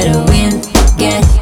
better win. Get